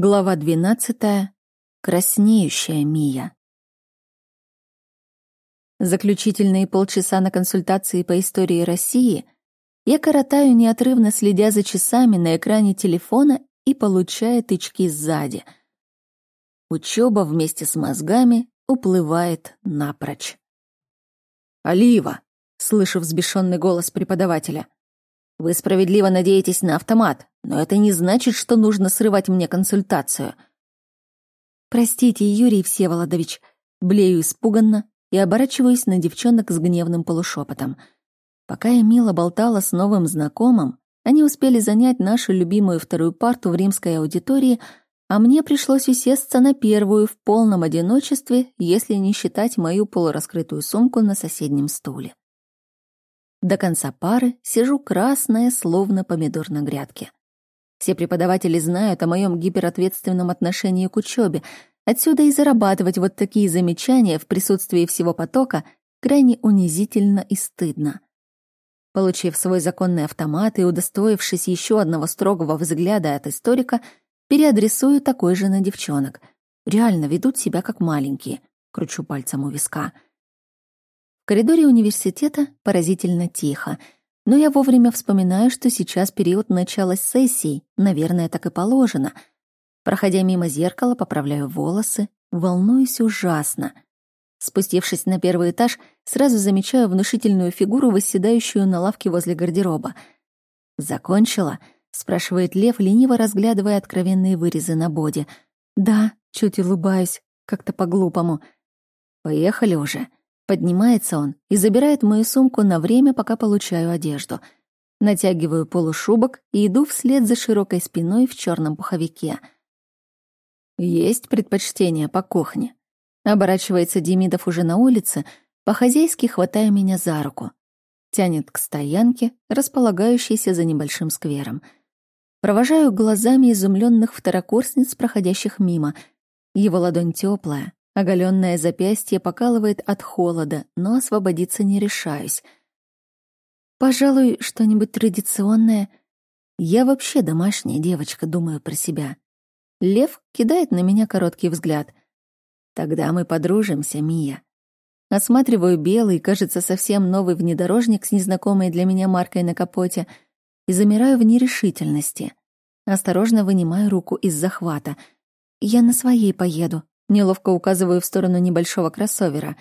Глава двенадцатая. Краснеющая Мия. Заключительные полчаса на консультации по истории России я коротаю неотрывно, следя за часами на экране телефона и получая тычки сзади. Учеба вместе с мозгами уплывает напрочь. «Алива!» — слышу взбешенный голос преподавателя — вы справедливо надеетесь на автомат, но это не значит, что нужно срывать мне консультацию. Простите, Юрий Всеволодович, блею испуганно и оборачиваюсь на девчонок с гневным полушепотом. Пока я мило болтала с новым знакомым, они успели занять нашу любимую вторую парту в римской аудитории, а мне пришлось усесться на первую в полном одиночестве, если не считать мою полураскрытую сумку на соседнем стуле. До конца пары сижу красная, словно помидор на грядке. Все преподаватели знают о моем гиперответственном отношении к учебе, отсюда и зарабатывать вот такие замечания в присутствии всего потока крайне унизительно и стыдно. Получив свой законный автомат и удостоившись еще одного строгого взгляда от историка, переадресую такой же на девчонок. Реально ведут себя как маленькие. Кручу пальцем у виска — коридоре университета поразительно тихо, но я вовремя вспоминаю, что сейчас период начала сессии, наверное, так и положено. Проходя мимо зеркала, поправляю волосы, волнуюсь ужасно. Спустившись на первый этаж, сразу замечаю внушительную фигуру, восседающую на лавке возле гардероба. «Закончила?» — спрашивает Лев, лениво разглядывая откровенные вырезы на боди. «Да», — чуть улыбаюсь, как-то по-глупому. «Поехали уже?» Поднимается он и забирает мою сумку на время, пока получаю одежду. Натягиваю полушубок и иду вслед за широкой спиной в черном пуховике. Есть предпочтение по кухне. Оборачивается Демидов уже на улице, по-хозяйски хватая меня за руку. Тянет к стоянке, располагающейся за небольшим сквером. Провожаю глазами изумленных второкурсниц, проходящих мимо. Его ладонь теплая, Оголенное запястье покалывает от холода, но освободиться не решаюсь. Пожалуй, что-нибудь традиционное. Я вообще домашняя девочка, думаю про себя. Лев кидает на меня короткий взгляд. Тогда мы подружимся, Мия. Осматриваю белый, кажется, совсем новый внедорожник с незнакомой для меня маркой на капоте и замираю в нерешительности. Осторожно вынимаю руку из захвата. Я на своей поеду. Неловко указываю в сторону небольшого кроссовера.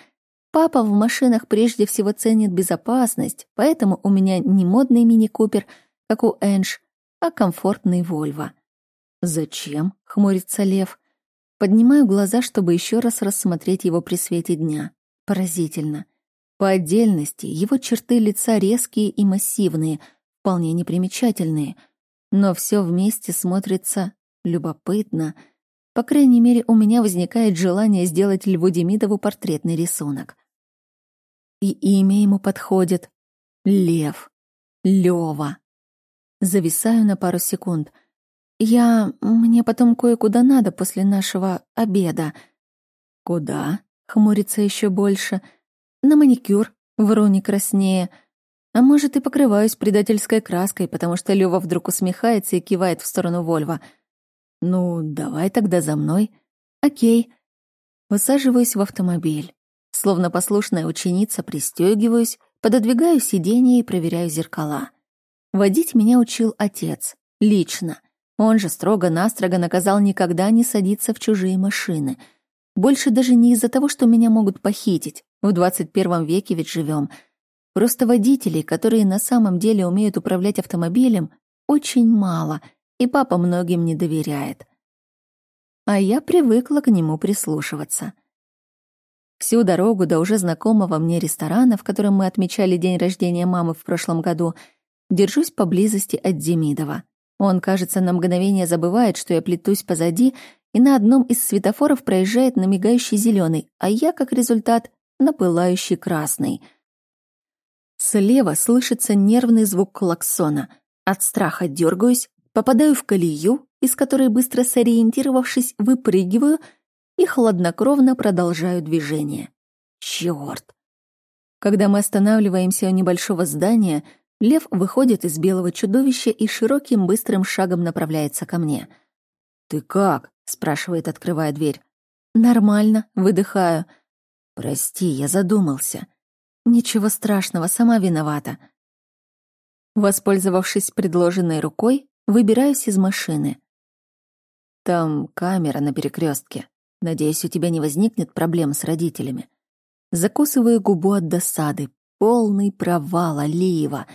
Папа в машинах прежде всего ценит безопасность, поэтому у меня не модный мини-купер, как у Энж, а комфортный Вольво. «Зачем?» — хмурится Лев. Поднимаю глаза, чтобы еще раз рассмотреть его при свете дня. Поразительно. По отдельности его черты лица резкие и массивные, вполне непримечательные, но все вместе смотрится любопытно — по крайней мере, у меня возникает желание сделать Льву Демидову портретный рисунок. И имя ему подходит. Лев. Лёва. Зависаю на пару секунд. Я... Мне потом кое-куда надо после нашего обеда. Куда? Хмурится еще больше. На маникюр. Вру не краснее. А может, и покрываюсь предательской краской, потому что Лёва вдруг усмехается и кивает в сторону Вольва — «Ну, давай тогда за мной». «Окей». Высаживаюсь в автомобиль. Словно послушная ученица пристегиваюсь, пододвигаю сиденье и проверяю зеркала. Водить меня учил отец. Лично. Он же строго-настрого наказал никогда не садиться в чужие машины. Больше даже не из-за того, что меня могут похитить. В 21 веке ведь живем. Просто водителей, которые на самом деле умеют управлять автомобилем, очень мало — и папа многим не доверяет. А я привыкла к нему прислушиваться. Всю дорогу до уже знакомого мне ресторана, в котором мы отмечали день рождения мамы в прошлом году, держусь поблизости от Демидова. Он, кажется, на мгновение забывает, что я плетусь позади, и на одном из светофоров проезжает на мигающий зеленый, а я, как результат, на пылающий красный. Слева слышится нервный звук клаксона. От страха дергаюсь, Попадаю в колею, из которой, быстро сориентировавшись, выпрыгиваю и хладнокровно продолжаю движение. Чёрт! Когда мы останавливаемся у небольшого здания, лев выходит из белого чудовища и широким быстрым шагом направляется ко мне. «Ты как?» — спрашивает, открывая дверь. «Нормально», — выдыхаю. «Прости, я задумался». «Ничего страшного, сама виновата». Воспользовавшись предложенной рукой, выбираюсь из машины. Там камера на перекрестке. Надеюсь, у тебя не возникнет проблем с родителями. Закусываю губу от досады. Полный провал, Алиева.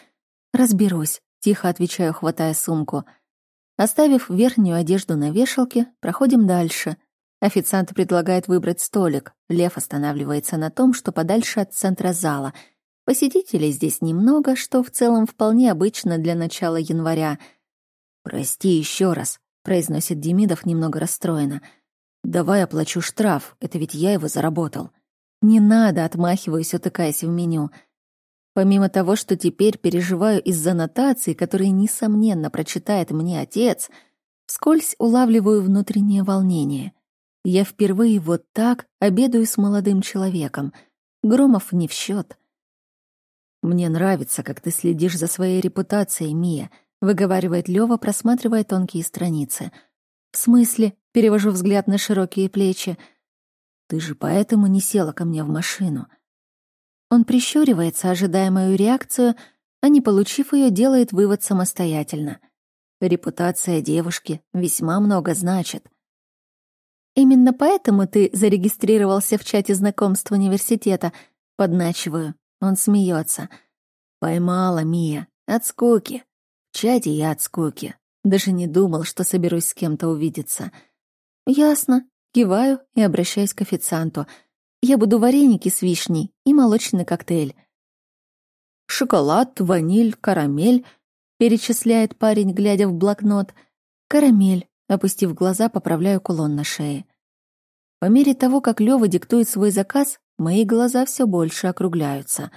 Разберусь, тихо отвечаю, хватая сумку. Оставив верхнюю одежду на вешалке, проходим дальше. Официант предлагает выбрать столик. Лев останавливается на том, что подальше от центра зала. Посетителей здесь немного, что в целом вполне обычно для начала января. «Прости еще раз», — произносит Демидов немного расстроенно. «Давай оплачу штраф, это ведь я его заработал». «Не надо», — отмахиваюсь, утыкаясь в меню. Помимо того, что теперь переживаю из-за нотаций, которые, несомненно, прочитает мне отец, вскользь улавливаю внутреннее волнение. Я впервые вот так обедаю с молодым человеком. Громов не в счет. «Мне нравится, как ты следишь за своей репутацией, Мия», — выговаривает Лёва, просматривая тонкие страницы. «В смысле?» — перевожу взгляд на широкие плечи. «Ты же поэтому не села ко мне в машину». Он прищуривается, ожидая мою реакцию, а не получив ее, делает вывод самостоятельно. Репутация девушки весьма много значит. Именно поэтому ты зарегистрировался в чате знакомств университета. Подначиваю. Он смеется. Поймала Мия. От скуки. В чате я от скуки. Даже не думал, что соберусь с кем-то увидеться. Ясно. Киваю и обращаюсь к официанту — я буду вареники с вишней и молочный коктейль. Шоколад, ваниль, карамель, перечисляет парень, глядя в блокнот. Карамель, опустив глаза, поправляю кулон на шее. По мере того, как Лёва диктует свой заказ, мои глаза все больше округляются.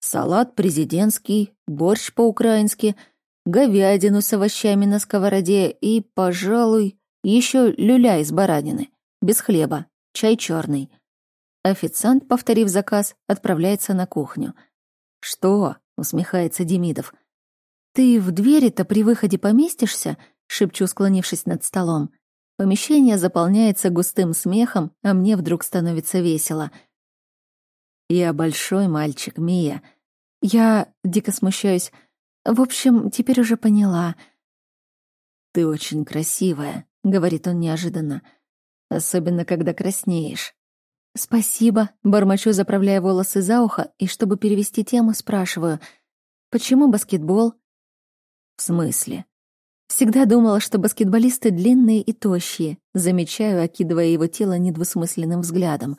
Салат президентский, борщ по-украински, говядину с овощами на сковороде и, пожалуй, еще люля из баранины, без хлеба, чай черный. Официант, повторив заказ, отправляется на кухню. «Что?» — усмехается Демидов. «Ты в двери-то при выходе поместишься?» — шепчу, склонившись над столом. Помещение заполняется густым смехом, а мне вдруг становится весело. «Я большой мальчик, Мия». Я дико смущаюсь. В общем, теперь уже поняла. «Ты очень красивая», — говорит он неожиданно. «Особенно, когда краснеешь». «Спасибо», — бормочу, заправляя волосы за ухо, и чтобы перевести тему, спрашиваю, «Почему баскетбол?» «В смысле?» Всегда думала, что баскетболисты длинные и тощие, замечаю, окидывая его тело недвусмысленным взглядом.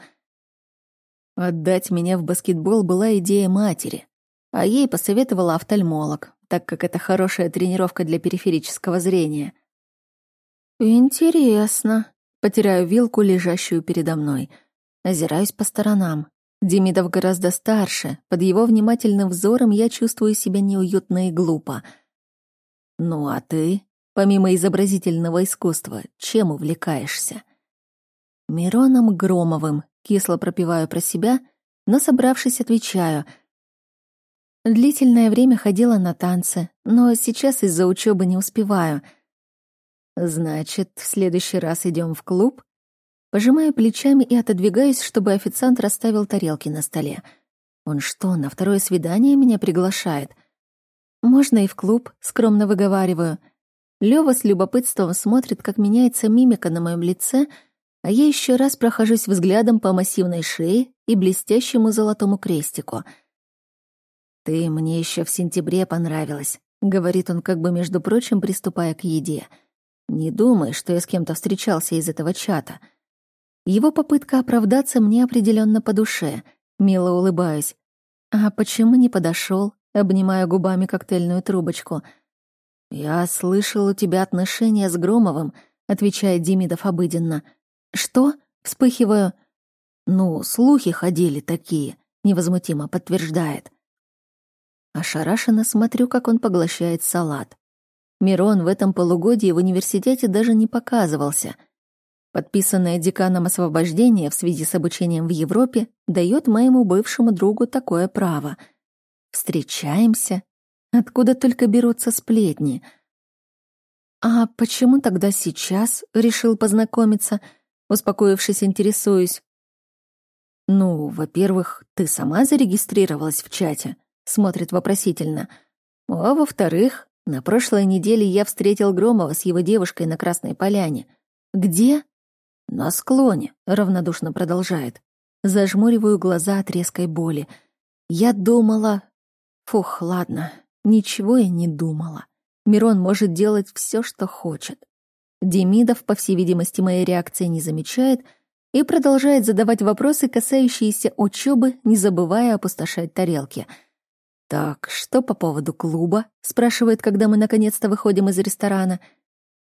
Отдать меня в баскетбол была идея матери, а ей посоветовала офтальмолог, так как это хорошая тренировка для периферического зрения. «Интересно», — потеряю вилку, лежащую передо мной — Озираюсь по сторонам. Демидов гораздо старше. Под его внимательным взором я чувствую себя неуютно и глупо. Ну а ты, помимо изобразительного искусства, чем увлекаешься? Мироном Громовым, кисло пропиваю про себя, но, собравшись, отвечаю. Длительное время ходила на танцы, но сейчас из-за учебы не успеваю. Значит, в следующий раз идем в клуб? Пожимаю плечами и отодвигаюсь, чтобы официант расставил тарелки на столе. Он что, на второе свидание меня приглашает? Можно и в клуб, скромно выговариваю. Лёва с любопытством смотрит, как меняется мимика на моем лице, а я еще раз прохожусь взглядом по массивной шее и блестящему золотому крестику. «Ты мне еще в сентябре понравилась», — говорит он, как бы, между прочим, приступая к еде. «Не думай, что я с кем-то встречался из этого чата». Его попытка оправдаться мне определенно по душе. Мило улыбаюсь. А почему не подошел? Обнимаю губами коктейльную трубочку. «Я слышал у тебя отношения с Громовым», — отвечает Демидов обыденно. «Что?» — вспыхиваю. «Ну, слухи ходили такие», — невозмутимо подтверждает. Ошарашенно смотрю, как он поглощает салат. Мирон в этом полугодии в университете даже не показывался — Подписанное деканом освобождение в связи с обучением в Европе дает моему бывшему другу такое право. Встречаемся. Откуда только берутся сплетни. «А почему тогда сейчас решил познакомиться?» Успокоившись, интересуюсь. «Ну, во-первых, ты сама зарегистрировалась в чате», — смотрит вопросительно. «А во-вторых, на прошлой неделе я встретил Громова с его девушкой на Красной Поляне. Где?» «На склоне», — равнодушно продолжает. Зажмуриваю глаза от резкой боли. Я думала... Фух, ладно, ничего я не думала. Мирон может делать все, что хочет. Демидов, по всей видимости, моей реакции не замечает и продолжает задавать вопросы, касающиеся учебы, не забывая опустошать тарелки. «Так, что по поводу клуба?» — спрашивает, когда мы наконец-то выходим из ресторана.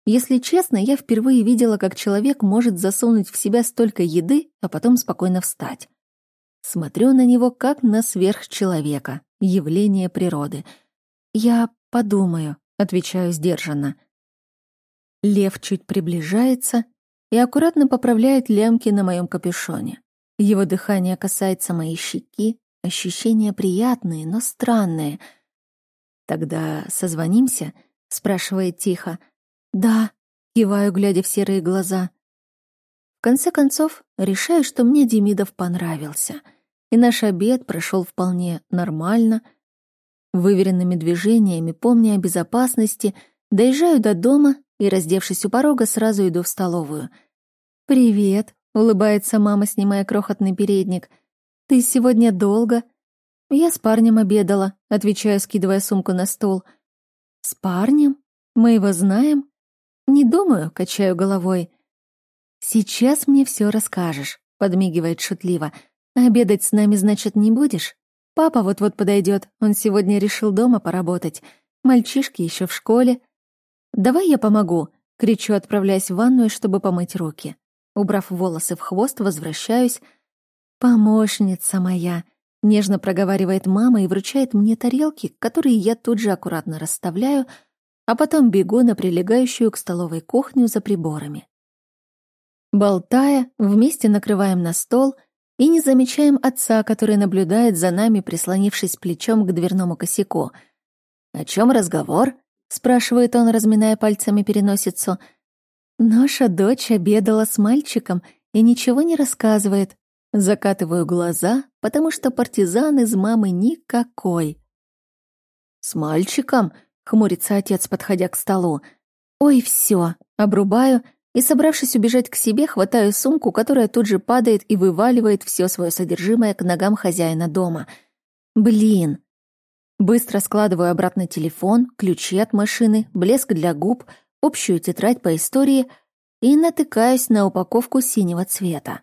Если честно, я впервые видела, как человек может засунуть в себя столько еды, а потом спокойно встать. Смотрю на него как на сверхчеловека, явление природы. «Я подумаю», — отвечаю сдержанно. Лев чуть приближается и аккуратно поправляет лямки на моем капюшоне. Его дыхание касается моей щеки, ощущения приятные, но странные. «Тогда созвонимся?» — спрашивает тихо. «Да», — киваю, глядя в серые глаза. В конце концов, решаю, что мне Демидов понравился, и наш обед прошел вполне нормально. Выверенными движениями, помня о безопасности, доезжаю до дома и, раздевшись у порога, сразу иду в столовую. «Привет», — улыбается мама, снимая крохотный передник. «Ты сегодня долго?» «Я с парнем обедала», — отвечаю, скидывая сумку на стол. «С парнем? Мы его знаем?» «Не думаю», — качаю головой. «Сейчас мне все расскажешь», — подмигивает шутливо. «Обедать с нами, значит, не будешь? Папа вот-вот подойдет. Он сегодня решил дома поработать. Мальчишки еще в школе. «Давай я помогу!» — кричу, отправляясь в ванную, чтобы помыть руки. Убрав волосы в хвост, возвращаюсь. «Помощница моя!» — нежно проговаривает мама и вручает мне тарелки, которые я тут же аккуратно расставляю, а потом бегу на прилегающую к столовой кухню за приборами. Болтая, вместе накрываем на стол и не замечаем отца, который наблюдает за нами, прислонившись плечом к дверному косяку. «О чем разговор?» — спрашивает он, разминая пальцами переносицу. «Наша дочь обедала с мальчиком и ничего не рассказывает. Закатываю глаза, потому что партизан из мамы никакой». «С мальчиком?» — хмурится отец, подходя к столу. «Ой, все, обрубаю и, собравшись убежать к себе, хватаю сумку, которая тут же падает и вываливает все свое содержимое к ногам хозяина дома. Блин, Быстро складываю обратно телефон, ключи от машины, блеск для губ, общую тетрадь по истории и натыкаюсь на упаковку синего цвета.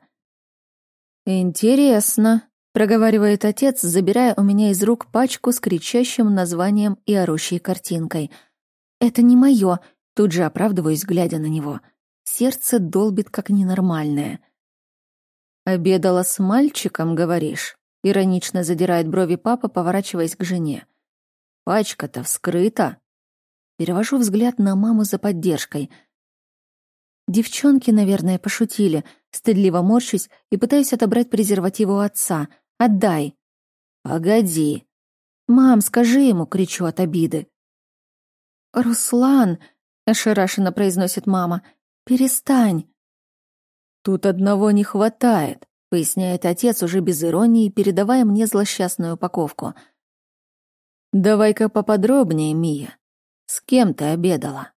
«Интересно», — проговаривает отец, забирая у меня из рук пачку с кричащим названием и орущей картинкой. «Это не моё», — тут же оправдываюсь, глядя на него. Сердце долбит как ненормальное. «Обедала с мальчиком, говоришь?» Иронично задирает брови папа, поворачиваясь к жене. Пачка-то вскрыта. Перевожу взгляд на маму за поддержкой. Девчонки, наверное, пошутили. Стыдливо морщусь и пытаюсь отобрать презерватив у отца. «Отдай!» «Погоди!» «Мам, скажи ему!» — кричу от обиды. «Руслан!» — ошарашенно произносит мама. «Перестань!» «Тут одного не хватает поясняет отец уже без иронии, передавая мне злосчастную упаковку. «Давай-ка поподробнее, Мия. С кем ты обедала?»